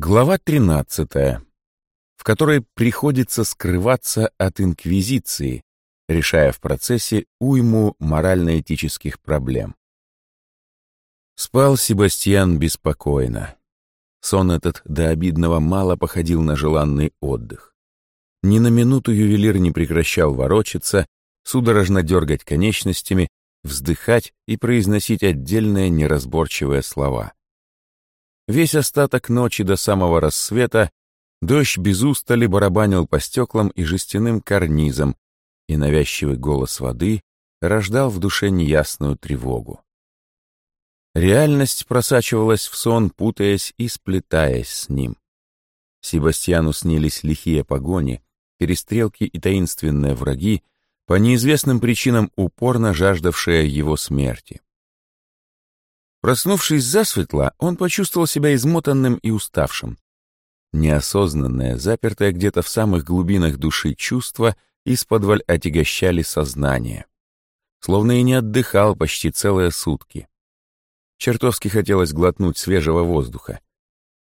Глава 13, в которой приходится скрываться от инквизиции, решая в процессе уйму морально-этических проблем. Спал Себастьян беспокойно. Сон этот до обидного мало походил на желанный отдых. Ни на минуту ювелир не прекращал ворочаться, судорожно дергать конечностями, вздыхать и произносить отдельные неразборчивые слова. Весь остаток ночи до самого рассвета дождь без устали барабанил по стеклам и жестяным карнизам, и навязчивый голос воды рождал в душе неясную тревогу. Реальность просачивалась в сон, путаясь и сплетаясь с ним. Себастьяну снились лихие погони, перестрелки и таинственные враги, по неизвестным причинам упорно жаждавшие его смерти. Проснувшись засветло, он почувствовал себя измотанным и уставшим. Неосознанное, запертое где-то в самых глубинах души чувство из-под отягощали сознание. Словно и не отдыхал почти целые сутки. Чертовски хотелось глотнуть свежего воздуха.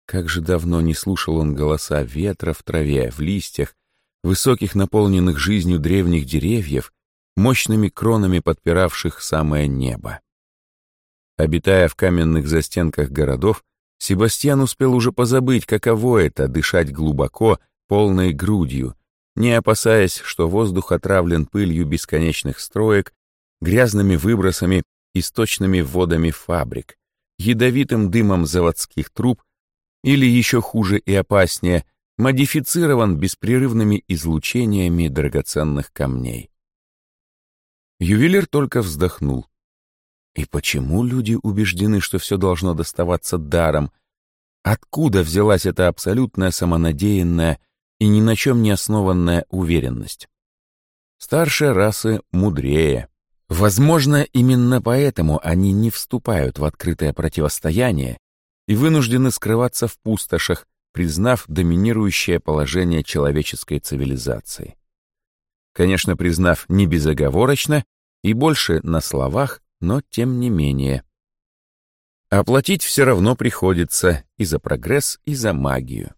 Как же давно не слушал он голоса ветра в траве, в листьях, высоких наполненных жизнью древних деревьев, мощными кронами подпиравших самое небо. Обитая в каменных застенках городов, Себастьян успел уже позабыть, каково это — дышать глубоко, полной грудью, не опасаясь, что воздух отравлен пылью бесконечных строек, грязными выбросами, источными водами фабрик, ядовитым дымом заводских труб или еще хуже и опаснее, модифицирован беспрерывными излучениями драгоценных камней. Ювелир только вздохнул. И почему люди убеждены, что все должно доставаться даром? Откуда взялась эта абсолютная самонадеянная и ни на чем не основанная уверенность? Старшие расы мудрее. Возможно, именно поэтому они не вступают в открытое противостояние и вынуждены скрываться в пустошах, признав доминирующее положение человеческой цивилизации. Конечно, признав не безоговорочно и больше на словах, но тем не менее. Оплатить все равно приходится и за прогресс, и за магию.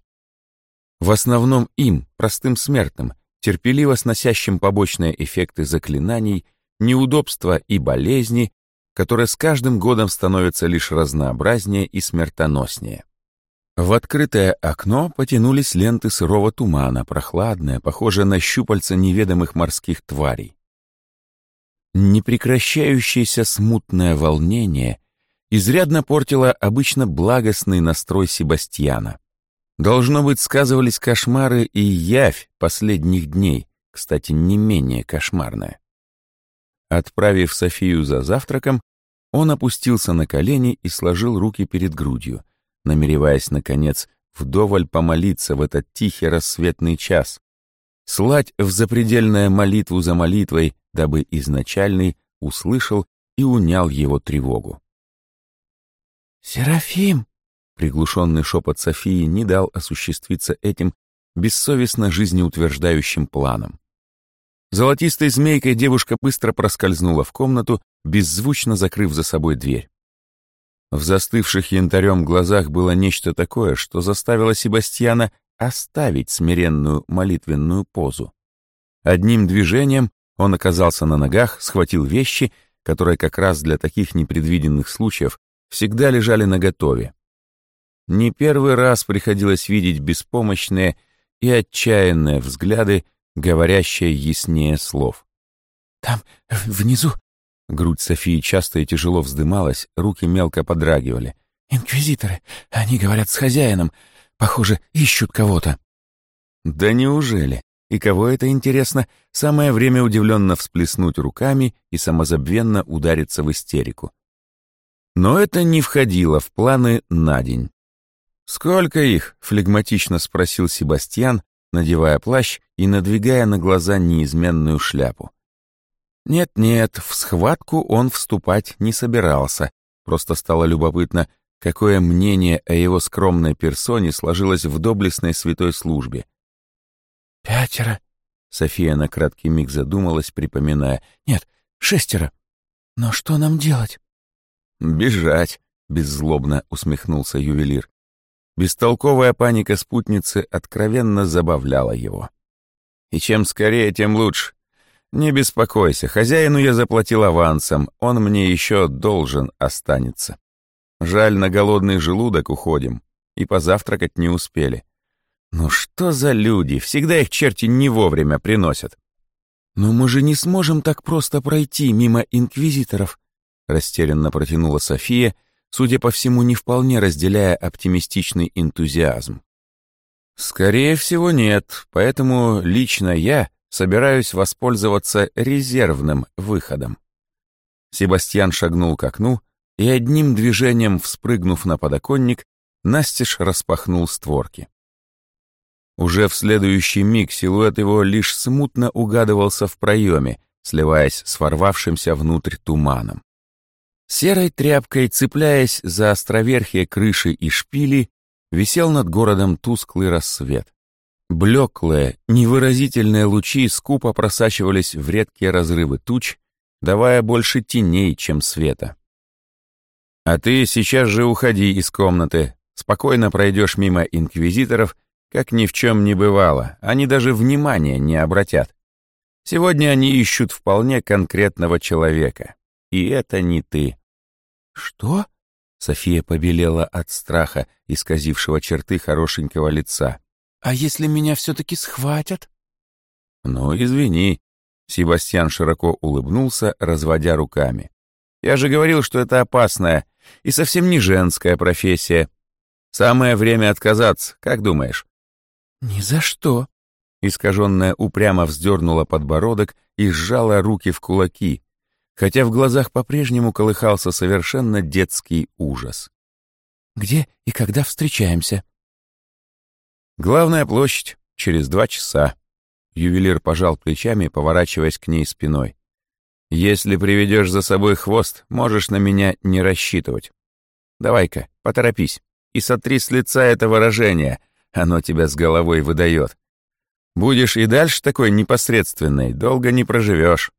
В основном им, простым смертным, терпеливо сносящим побочные эффекты заклинаний, неудобства и болезни, которые с каждым годом становятся лишь разнообразнее и смертоноснее. В открытое окно потянулись ленты сырого тумана, прохладные, похожие на щупальца неведомых морских тварей. Непрекращающееся смутное волнение изрядно портило обычно благостный настрой Себастьяна. Должно быть, сказывались кошмары и явь последних дней, кстати, не менее кошмарная. Отправив Софию за завтраком, он опустился на колени и сложил руки перед грудью, намереваясь, наконец, вдоволь помолиться в этот тихий рассветный час, слать в запредельная молитву за молитвой, дабы изначальный услышал и унял его тревогу. «Серафим!» — приглушенный шепот Софии не дал осуществиться этим бессовестно жизнеутверждающим планом. Золотистой змейкой девушка быстро проскользнула в комнату, беззвучно закрыв за собой дверь. В застывших янтарем глазах было нечто такое, что заставило Себастьяна оставить смиренную молитвенную позу. Одним движением он оказался на ногах, схватил вещи, которые как раз для таких непредвиденных случаев всегда лежали наготове. Не первый раз приходилось видеть беспомощные и отчаянные взгляды, говорящие яснее слов. «Там, внизу...» Грудь Софии часто и тяжело вздымалась, руки мелко подрагивали. «Инквизиторы, они говорят с хозяином. Похоже, ищут кого-то». «Да неужели? И кого это интересно? Самое время удивленно всплеснуть руками и самозабвенно удариться в истерику. Но это не входило в планы на день. «Сколько их?» — флегматично спросил Себастьян, надевая плащ и надвигая на глаза неизменную шляпу. Нет-нет, в схватку он вступать не собирался, просто стало любопытно, какое мнение о его скромной персоне сложилось в доблестной святой службе. «Пятеро», — София на краткий миг задумалась, припоминая. «Нет, шестеро. Но что нам делать?» «Бежать», — беззлобно усмехнулся ювелир. Бестолковая паника спутницы откровенно забавляла его. И чем скорее, тем лучше. Не беспокойся, хозяину я заплатил авансом, он мне еще должен останется. Жаль, на голодный желудок уходим, и позавтракать не успели. Ну что за люди, всегда их черти не вовремя приносят. «Но мы же не сможем так просто пройти мимо инквизиторов», растерянно протянула София, судя по всему, не вполне разделяя оптимистичный энтузиазм. «Скорее всего, нет, поэтому лично я собираюсь воспользоваться резервным выходом». Себастьян шагнул к окну и одним движением, вспрыгнув на подоконник, настежь распахнул створки. Уже в следующий миг силуэт его лишь смутно угадывался в проеме, сливаясь с ворвавшимся внутрь туманом. Серой тряпкой, цепляясь за островерхие крыши и шпили, висел над городом тусклый рассвет. Блеклые, невыразительные лучи скупо просачивались в редкие разрывы туч, давая больше теней, чем света. «А ты сейчас же уходи из комнаты, спокойно пройдешь мимо инквизиторов, как ни в чем не бывало, они даже внимания не обратят. Сегодня они ищут вполне конкретного человека, и это не ты». «Что?» София побелела от страха, исказившего черты хорошенького лица. «А если меня все-таки схватят?» «Ну, извини», — Себастьян широко улыбнулся, разводя руками. «Я же говорил, что это опасная и совсем не женская профессия. Самое время отказаться, как думаешь?» «Ни за что», Искаженная упрямо вздернула подбородок и сжала руки в кулаки, хотя в глазах по-прежнему колыхался совершенно детский ужас. «Где и когда встречаемся?» «Главная площадь. Через два часа». Ювелир пожал плечами, поворачиваясь к ней спиной. «Если приведешь за собой хвост, можешь на меня не рассчитывать. Давай-ка, поторопись и сотри с лица это выражение, оно тебя с головой выдает. Будешь и дальше такой непосредственной, долго не проживешь.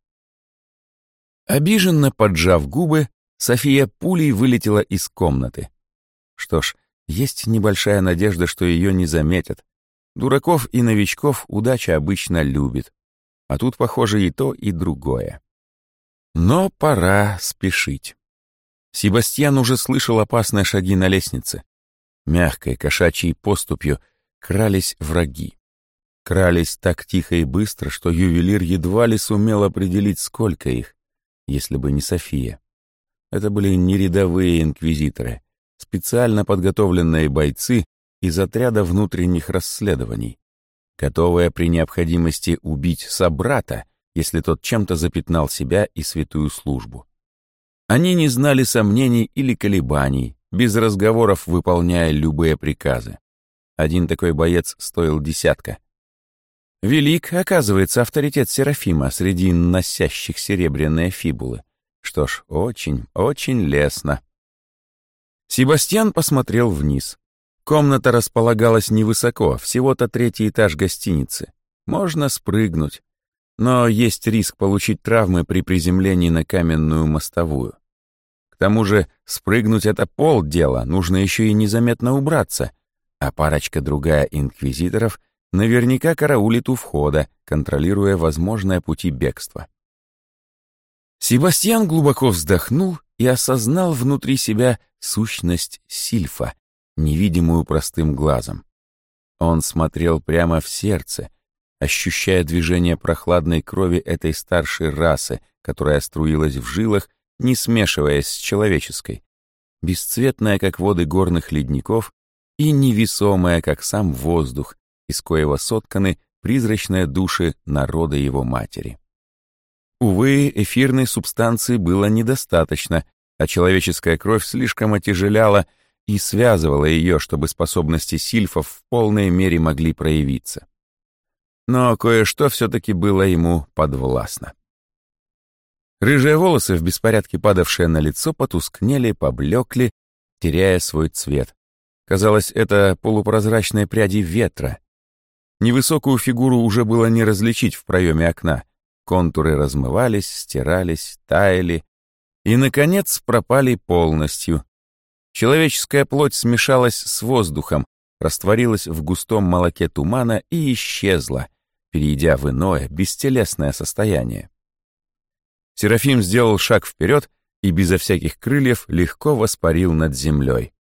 Обиженно поджав губы, София пулей вылетела из комнаты. Что ж, есть небольшая надежда, что ее не заметят. Дураков и новичков удача обычно любит. А тут, похоже, и то, и другое. Но пора спешить. Себастьян уже слышал опасные шаги на лестнице. Мягкой кошачьей поступью крались враги. Крались так тихо и быстро, что ювелир едва ли сумел определить, сколько их если бы не София. Это были не рядовые инквизиторы, специально подготовленные бойцы из отряда внутренних расследований, готовые при необходимости убить собрата, если тот чем-то запятнал себя и святую службу. Они не знали сомнений или колебаний, без разговоров выполняя любые приказы. Один такой боец стоил десятка — Велик, оказывается, авторитет Серафима среди носящих серебряные фибулы. Что ж, очень, очень лестно. Себастьян посмотрел вниз. Комната располагалась невысоко, всего-то третий этаж гостиницы. Можно спрыгнуть, но есть риск получить травмы при приземлении на каменную мостовую. К тому же спрыгнуть — это полдела, нужно еще и незаметно убраться, а парочка другая инквизиторов наверняка караулит у входа, контролируя возможные пути бегства. Себастьян глубоко вздохнул и осознал внутри себя сущность Сильфа, невидимую простым глазом. Он смотрел прямо в сердце, ощущая движение прохладной крови этой старшей расы, которая струилась в жилах, не смешиваясь с человеческой, бесцветная, как воды горных ледников, и невесомая, как сам воздух, из коего сотканы призрачные души народа его матери. Увы, эфирной субстанции было недостаточно, а человеческая кровь слишком отяжеляла и связывала ее, чтобы способности сильфов в полной мере могли проявиться. Но кое-что все-таки было ему подвластно. Рыжие волосы, в беспорядке падавшие на лицо, потускнели, поблекли, теряя свой цвет. Казалось, это полупрозрачные пряди ветра, Невысокую фигуру уже было не различить в проеме окна. Контуры размывались, стирались, таяли и, наконец, пропали полностью. Человеческая плоть смешалась с воздухом, растворилась в густом молоке тумана и исчезла, перейдя в иное, бестелесное состояние. Серафим сделал шаг вперед и безо всяких крыльев легко воспарил над землей.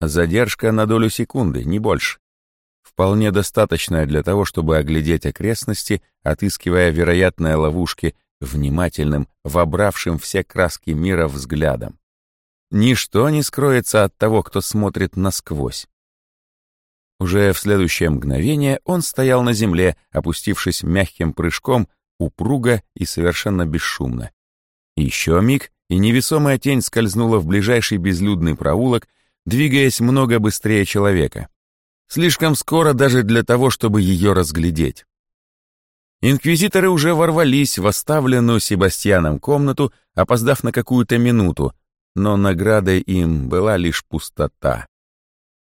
Задержка на долю секунды, не больше. Вполне достаточная для того, чтобы оглядеть окрестности, отыскивая вероятные ловушки внимательным, вобравшим все краски мира взглядом. Ничто не скроется от того, кто смотрит насквозь. Уже в следующее мгновение он стоял на земле, опустившись мягким прыжком, упруго и совершенно бесшумно. Еще миг, и невесомая тень скользнула в ближайший безлюдный проулок, двигаясь много быстрее человека. Слишком скоро даже для того, чтобы ее разглядеть. Инквизиторы уже ворвались в оставленную Себастьяном комнату, опоздав на какую-то минуту, но наградой им была лишь пустота.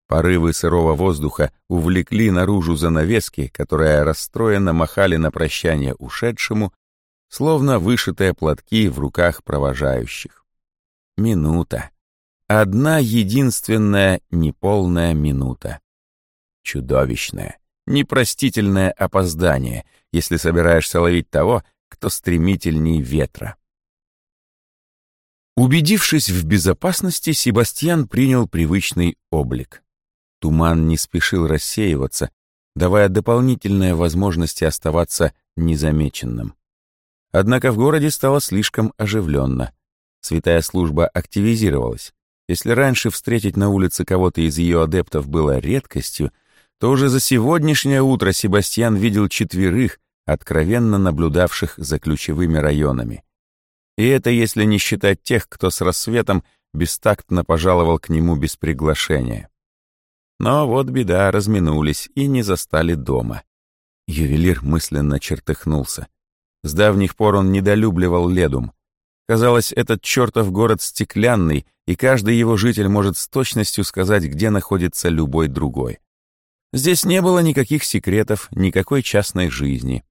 Порывы сырого воздуха увлекли наружу занавески, которые расстроенно махали на прощание ушедшему, словно вышитые платки в руках провожающих. Минута. Одна единственная неполная минута. Чудовищное, непростительное опоздание, если собираешься ловить того, кто стремительней ветра. Убедившись в безопасности, Себастьян принял привычный облик. Туман не спешил рассеиваться, давая дополнительные возможности оставаться незамеченным. Однако в городе стало слишком оживленно. Святая служба активизировалась. Если раньше встретить на улице кого-то из ее адептов было редкостью, то уже за сегодняшнее утро Себастьян видел четверых, откровенно наблюдавших за ключевыми районами. И это если не считать тех, кто с рассветом бестактно пожаловал к нему без приглашения. Но вот беда, разминулись и не застали дома. Ювелир мысленно чертыхнулся. С давних пор он недолюбливал Ледум. Казалось, этот чертов город стеклянный, и каждый его житель может с точностью сказать, где находится любой другой. Здесь не было никаких секретов, никакой частной жизни.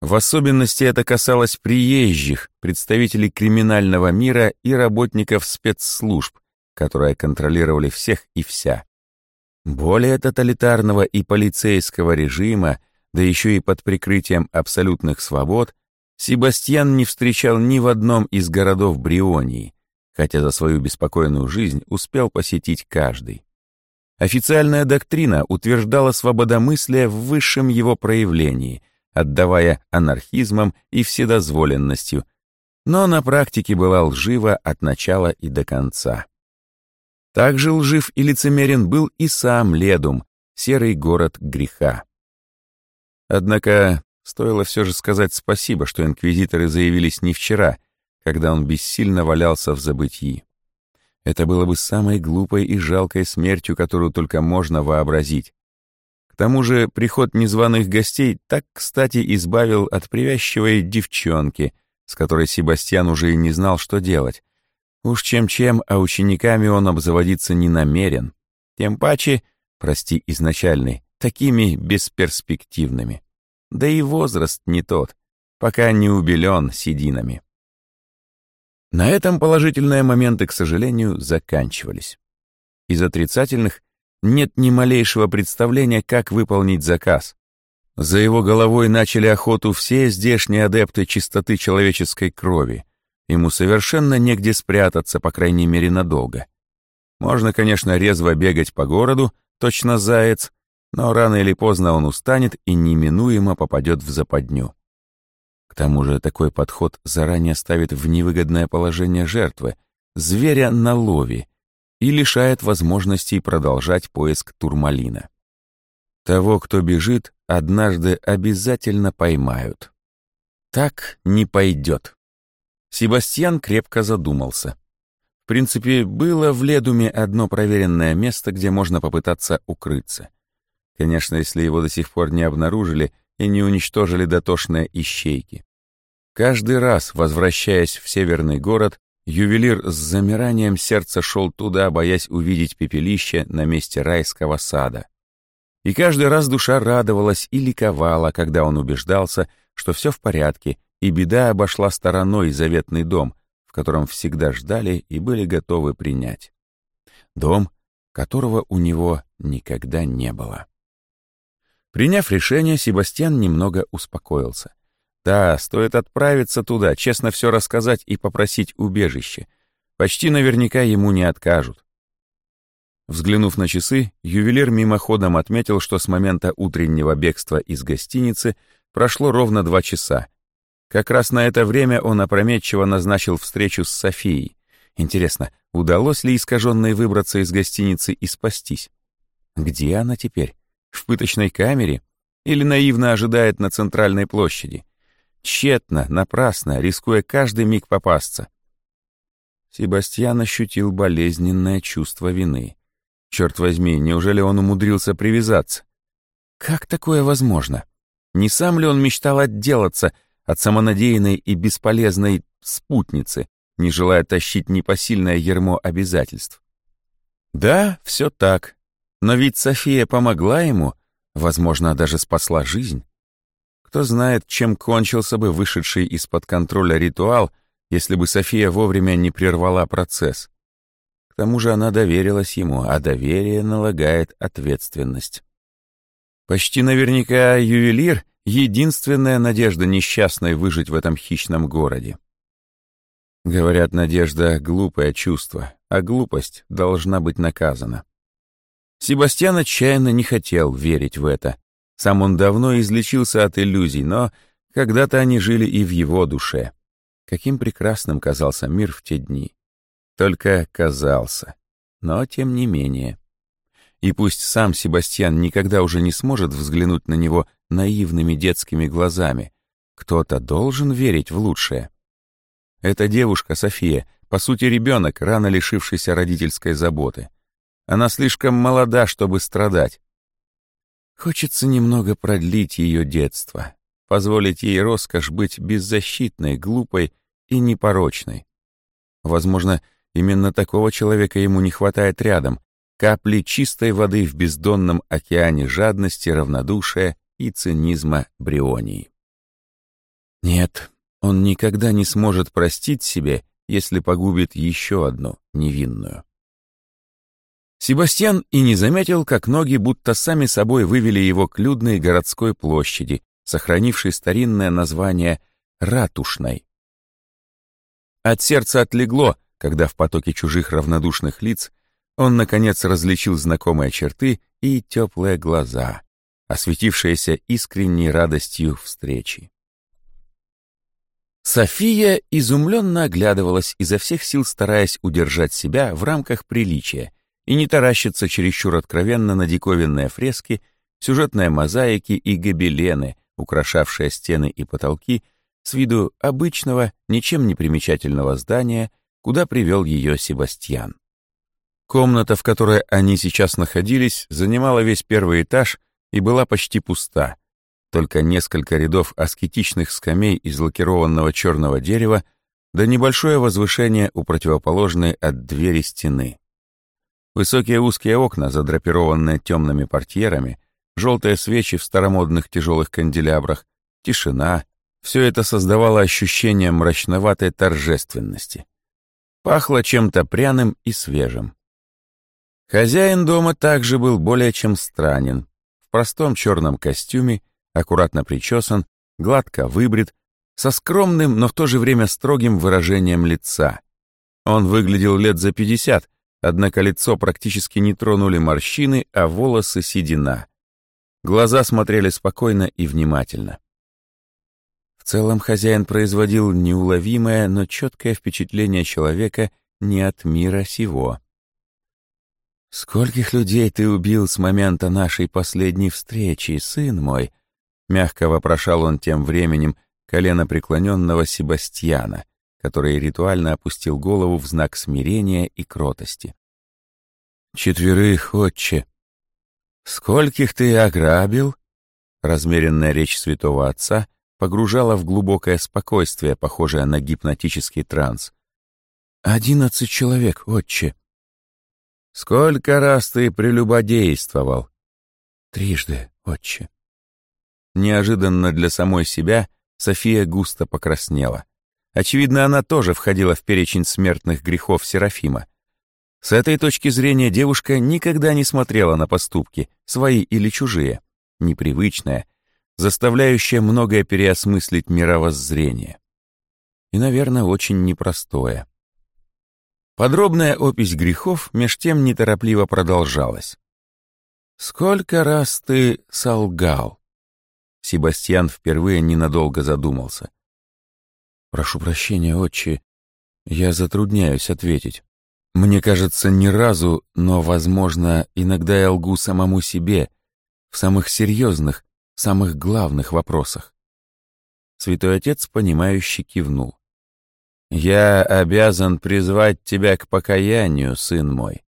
В особенности это касалось приезжих, представителей криминального мира и работников спецслужб, которые контролировали всех и вся. Более тоталитарного и полицейского режима, да еще и под прикрытием абсолютных свобод, Себастьян не встречал ни в одном из городов Брионии, хотя за свою беспокойную жизнь успел посетить каждый. Официальная доктрина утверждала свободомыслие в высшем его проявлении, отдавая анархизмом и вседозволенностью, но на практике была лжива от начала и до конца. Также лжив и лицемерен был и сам Ледум, серый город греха. Однако стоило все же сказать спасибо, что инквизиторы заявились не вчера, когда он бессильно валялся в забытии. Это было бы самой глупой и жалкой смертью, которую только можно вообразить. К тому же приход незваных гостей так, кстати, избавил от привязчивой девчонки, с которой Себастьян уже и не знал, что делать, Уж чем-чем, а учениками он обзаводиться не намерен. Тем паче, прости изначальный, такими бесперспективными. Да и возраст не тот, пока не убелен сединами. На этом положительные моменты, к сожалению, заканчивались. Из отрицательных нет ни малейшего представления, как выполнить заказ. За его головой начали охоту все здешние адепты чистоты человеческой крови — Ему совершенно негде спрятаться, по крайней мере, надолго. Можно, конечно, резво бегать по городу, точно заяц, но рано или поздно он устанет и неминуемо попадет в западню. К тому же такой подход заранее ставит в невыгодное положение жертвы, зверя на лове, и лишает возможности продолжать поиск турмалина. Того, кто бежит, однажды обязательно поймают. Так не пойдет. Себастьян крепко задумался. В принципе, было в Ледуме одно проверенное место, где можно попытаться укрыться. Конечно, если его до сих пор не обнаружили и не уничтожили дотошные ищейки. Каждый раз, возвращаясь в северный город, ювелир с замиранием сердца шел туда, боясь увидеть пепелище на месте райского сада. И каждый раз душа радовалась и ликовала, когда он убеждался, что все в порядке, и беда обошла стороной заветный дом, в котором всегда ждали и были готовы принять. Дом, которого у него никогда не было. Приняв решение, Себастьян немного успокоился. Да, стоит отправиться туда, честно все рассказать и попросить убежище. Почти наверняка ему не откажут. Взглянув на часы, ювелир мимоходом отметил, что с момента утреннего бегства из гостиницы прошло ровно два часа. Как раз на это время он опрометчиво назначил встречу с Софией. Интересно, удалось ли искаженной выбраться из гостиницы и спастись? Где она теперь? В пыточной камере? Или наивно ожидает на центральной площади? Тщетно, напрасно, рискуя каждый миг попасться. Себастьян ощутил болезненное чувство вины. Черт возьми, неужели он умудрился привязаться? Как такое возможно? Не сам ли он мечтал отделаться от самонадеянной и бесполезной спутницы, не желая тащить непосильное ермо обязательств? Да, все так. Но ведь София помогла ему, возможно, даже спасла жизнь. Кто знает, чем кончился бы вышедший из-под контроля ритуал, если бы София вовремя не прервала процесс. К тому же она доверилась ему, а доверие налагает ответственность. Почти наверняка ювелир — единственная надежда несчастной выжить в этом хищном городе. Говорят, надежда — глупое чувство, а глупость должна быть наказана. Себастьян отчаянно не хотел верить в это. Сам он давно излечился от иллюзий, но когда-то они жили и в его душе. Каким прекрасным казался мир в те дни. Только казался. Но тем не менее. И пусть сам Себастьян никогда уже не сможет взглянуть на него наивными детскими глазами, кто-то должен верить в лучшее. Эта девушка, София, по сути ребенок, рано лишившийся родительской заботы. Она слишком молода, чтобы страдать. Хочется немного продлить ее детство, позволить ей роскошь быть беззащитной, глупой и непорочной. Возможно, Именно такого человека ему не хватает рядом. Капли чистой воды в бездонном океане жадности, равнодушия и цинизма Брионии. Нет, он никогда не сможет простить себе, если погубит еще одну невинную. Себастьян и не заметил, как ноги будто сами собой вывели его к людной городской площади, сохранившей старинное название «Ратушной». От сердца отлегло, когда в потоке чужих равнодушных лиц он, наконец, различил знакомые черты и теплые глаза, осветившиеся искренней радостью встречи. София изумленно оглядывалась, изо всех сил стараясь удержать себя в рамках приличия и не таращиться чересчур откровенно на диковинные фрески, сюжетные мозаики и гобелены, украшавшие стены и потолки, с виду обычного, ничем не примечательного здания — куда привел ее Себастьян. Комната, в которой они сейчас находились, занимала весь первый этаж и была почти пуста. Только несколько рядов аскетичных скамей из лакированного черного дерева да небольшое возвышение у противоположной от двери стены. Высокие узкие окна, задрапированные темными портьерами, желтые свечи в старомодных тяжелых канделябрах, тишина — все это создавало ощущение мрачноватой торжественности. Пахло чем-то пряным и свежим. Хозяин дома также был более чем странен. Простом черном костюме, аккуратно причесан, гладко выбрит, со скромным, но в то же время строгим выражением лица. Он выглядел лет за пятьдесят, однако лицо практически не тронули морщины, а волосы седина. Глаза смотрели спокойно и внимательно. В целом хозяин производил неуловимое, но четкое впечатление человека не от мира сего. «Скольких людей ты убил с момента нашей последней встречи, сын мой?» Мягко вопрошал он тем временем колено преклоненного Себастьяна, который ритуально опустил голову в знак смирения и кротости. «Четверых, отче!» «Скольких ты ограбил?» Размеренная речь святого отца погружала в глубокое спокойствие, похожее на гипнотический транс. «Одиннадцать человек, отче». «Сколько раз ты прелюбодействовал?» «Трижды, отче». Неожиданно для самой себя София густо покраснела. Очевидно, она тоже входила в перечень смертных грехов Серафима. С этой точки зрения девушка никогда не смотрела на поступки, свои или чужие, непривычная, заставляющая многое переосмыслить мировоззрение. И, наверное, очень непростое. Подробная опись грехов меж тем неторопливо продолжалась. «Сколько раз ты солгал?» Себастьян впервые ненадолго задумался. «Прошу прощения, отче, я затрудняюсь ответить. Мне кажется, ни разу, но, возможно, иногда я лгу самому себе в самых серьезных, самых главных вопросах. Святой Отец, понимающе кивнул. «Я обязан призвать тебя к покаянию, сын мой,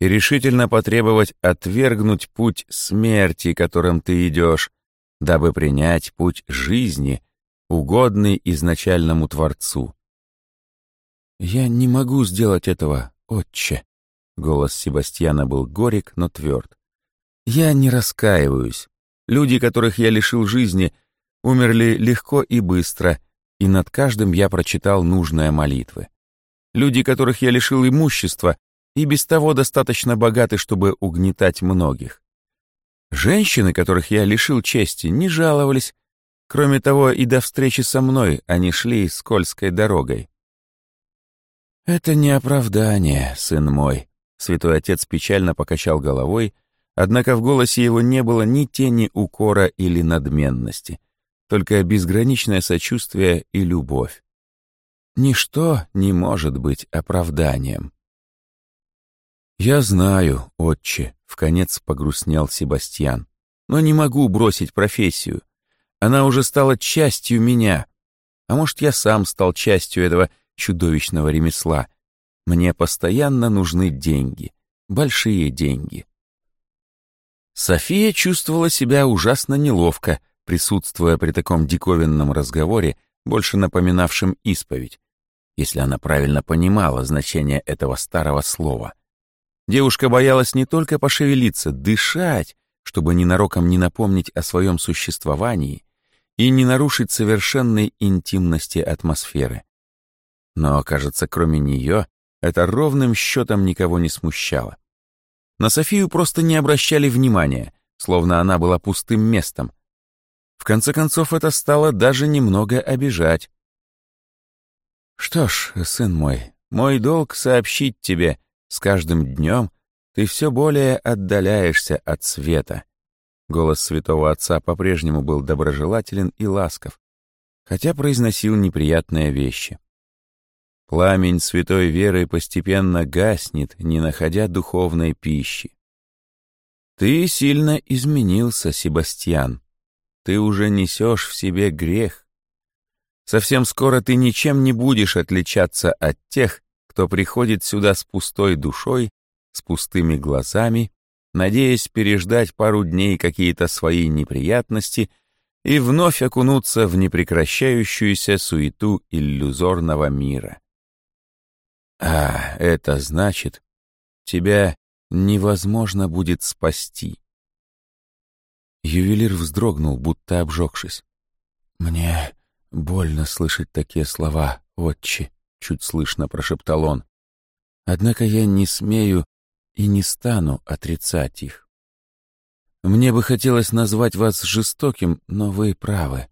и решительно потребовать отвергнуть путь смерти, которым ты идешь, дабы принять путь жизни, угодный изначальному Творцу». «Я не могу сделать этого, «Отче!» — голос Себастьяна был горек, но тверд. «Я не раскаиваюсь. Люди, которых я лишил жизни, умерли легко и быстро, и над каждым я прочитал нужные молитвы. Люди, которых я лишил имущества, и без того достаточно богаты, чтобы угнетать многих. Женщины, которых я лишил чести, не жаловались. Кроме того, и до встречи со мной они шли скользкой дорогой. «Это не оправдание, сын мой», — святой отец печально покачал головой, однако в голосе его не было ни тени укора или надменности, только безграничное сочувствие и любовь. Ничто не может быть оправданием. «Я знаю, отче», — вконец погрустнел Себастьян, «но не могу бросить профессию. Она уже стала частью меня. А может, я сам стал частью этого чудовищного ремесла. Мне постоянно нужны деньги, большие деньги. София чувствовала себя ужасно неловко, присутствуя при таком диковинном разговоре, больше напоминавшем исповедь, если она правильно понимала значение этого старого слова. Девушка боялась не только пошевелиться, дышать, чтобы ненароком не напомнить о своем существовании и не нарушить совершенной интимности атмосферы. Но, кажется, кроме нее, это ровным счетом никого не смущало. На Софию просто не обращали внимания, словно она была пустым местом. Конце концов, это стало даже немного обижать. «Что ж, сын мой, мой долг сообщить тебе, с каждым днем ты все более отдаляешься от света». Голос святого отца по-прежнему был доброжелателен и ласков, хотя произносил неприятные вещи. Пламень святой веры постепенно гаснет, не находя духовной пищи. Ты сильно изменился, Себастьян. Ты уже несешь в себе грех. Совсем скоро ты ничем не будешь отличаться от тех, кто приходит сюда с пустой душой, с пустыми глазами, надеясь переждать пару дней какие-то свои неприятности и вновь окунуться в непрекращающуюся суету иллюзорного мира. А это значит, тебя невозможно будет спасти. Ювелир вздрогнул, будто обжегшись. «Мне больно слышать такие слова, отче», — чуть слышно прошептал он. «Однако я не смею и не стану отрицать их. Мне бы хотелось назвать вас жестоким, но вы правы.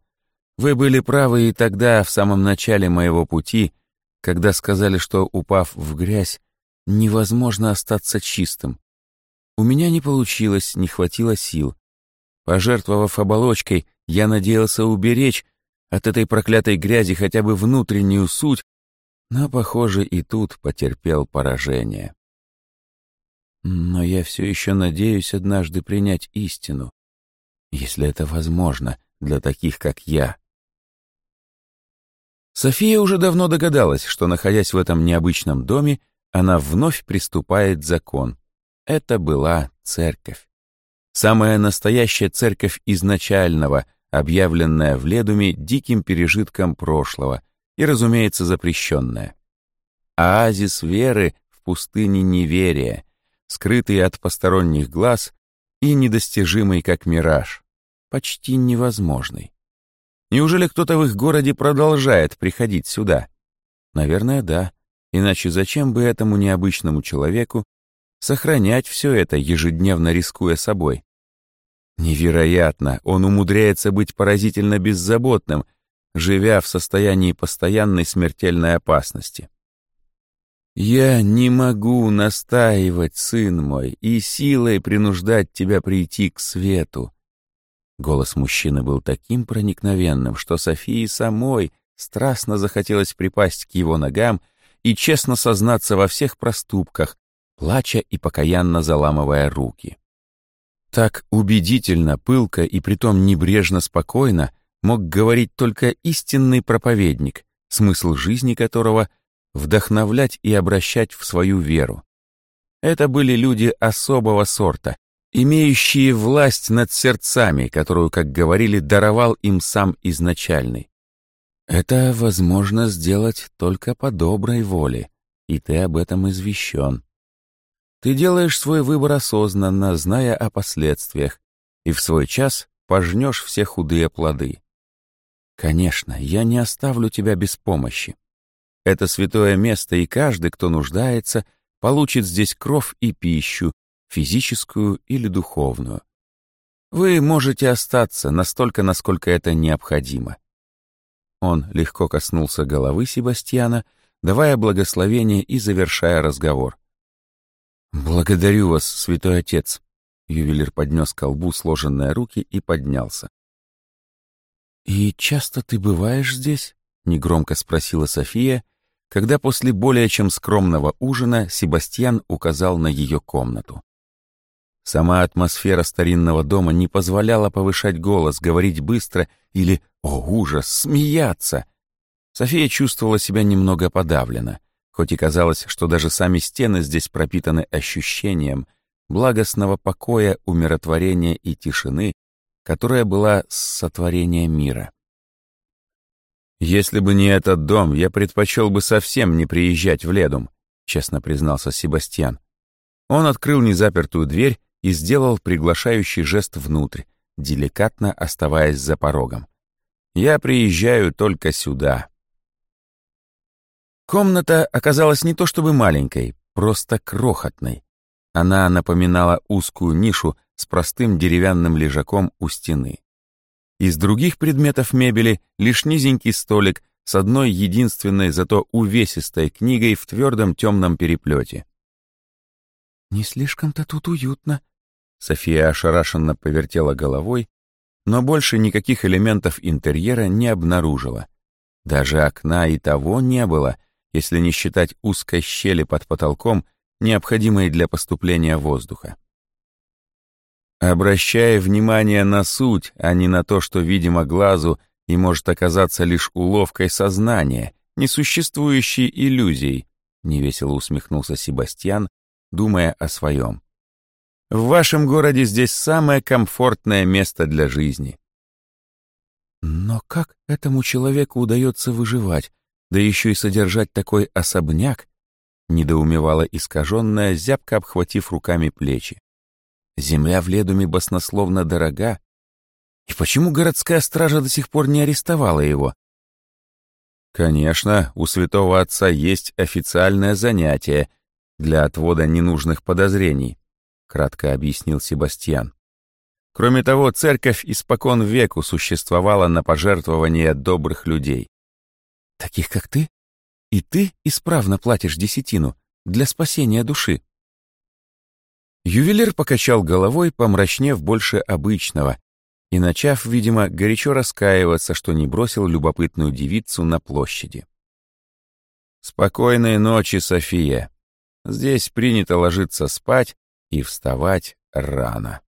Вы были правы и тогда, в самом начале моего пути, — когда сказали, что, упав в грязь, невозможно остаться чистым. У меня не получилось, не хватило сил. Пожертвовав оболочкой, я надеялся уберечь от этой проклятой грязи хотя бы внутреннюю суть, но, похоже, и тут потерпел поражение. Но я все еще надеюсь однажды принять истину, если это возможно для таких, как я. София уже давно догадалась, что, находясь в этом необычном доме, она вновь приступает закон. Это была церковь. Самая настоящая церковь изначального, объявленная в Ледуме диким пережитком прошлого и, разумеется, запрещенная. Оазис веры в пустыне неверия, скрытый от посторонних глаз и недостижимый как мираж, почти невозможный. Неужели кто-то в их городе продолжает приходить сюда? Наверное, да. Иначе зачем бы этому необычному человеку сохранять все это, ежедневно рискуя собой? Невероятно, он умудряется быть поразительно беззаботным, живя в состоянии постоянной смертельной опасности. «Я не могу настаивать, сын мой, и силой принуждать тебя прийти к свету». Голос мужчины был таким проникновенным, что Софии самой страстно захотелось припасть к его ногам и честно сознаться во всех проступках, плача и покаянно заламывая руки. Так убедительно, пылко и притом небрежно спокойно мог говорить только истинный проповедник, смысл жизни которого — вдохновлять и обращать в свою веру. Это были люди особого сорта, имеющие власть над сердцами, которую, как говорили, даровал им сам изначальный. Это возможно сделать только по доброй воле, и ты об этом извещен. Ты делаешь свой выбор осознанно, зная о последствиях, и в свой час пожнешь все худые плоды. Конечно, я не оставлю тебя без помощи. Это святое место, и каждый, кто нуждается, получит здесь кровь и пищу, физическую или духовную. Вы можете остаться настолько, насколько это необходимо. Он легко коснулся головы Себастьяна, давая благословение и завершая разговор. «Благодарю вас, святой отец», — ювелир поднес к колбу сложенные руки и поднялся. «И часто ты бываешь здесь?» — негромко спросила София, когда после более чем скромного ужина Себастьян указал на ее комнату. Сама атмосфера старинного дома не позволяла повышать голос, говорить быстро или, о ужас, смеяться. София чувствовала себя немного подавлена, хоть и казалось, что даже сами стены здесь пропитаны ощущением благостного покоя, умиротворения и тишины, которая была сотворение мира. «Если бы не этот дом, я предпочел бы совсем не приезжать в Ледум», — честно признался Себастьян. Он открыл незапертую дверь и сделал приглашающий жест внутрь, деликатно оставаясь за порогом. «Я приезжаю только сюда». Комната оказалась не то чтобы маленькой, просто крохотной. Она напоминала узкую нишу с простым деревянным лежаком у стены. Из других предметов мебели лишь низенький столик с одной единственной, зато увесистой книгой в твердом темном переплете. «Не слишком-то тут уютно», — София ошарашенно повертела головой, но больше никаких элементов интерьера не обнаружила. Даже окна и того не было, если не считать узкой щели под потолком, необходимой для поступления воздуха обращая внимание на суть, а не на то, что видимо глазу и может оказаться лишь уловкой сознания, несуществующей иллюзией, невесело усмехнулся Себастьян, думая о своем. В вашем городе здесь самое комфортное место для жизни. Но как этому человеку удается выживать, да еще и содержать такой особняк? Недоумевала искаженная, зябко обхватив руками плечи. Земля в Ледуме баснословно дорога. И почему городская стража до сих пор не арестовала его? Конечно, у святого отца есть официальное занятие для отвода ненужных подозрений, кратко объяснил Себастьян. Кроме того, церковь испокон веку существовала на пожертвования добрых людей. Таких, как ты? И ты исправно платишь десятину для спасения души. Ювелир покачал головой, помрачнев больше обычного, и начав, видимо, горячо раскаиваться, что не бросил любопытную девицу на площади. «Спокойной ночи, София. Здесь принято ложиться спать и вставать рано».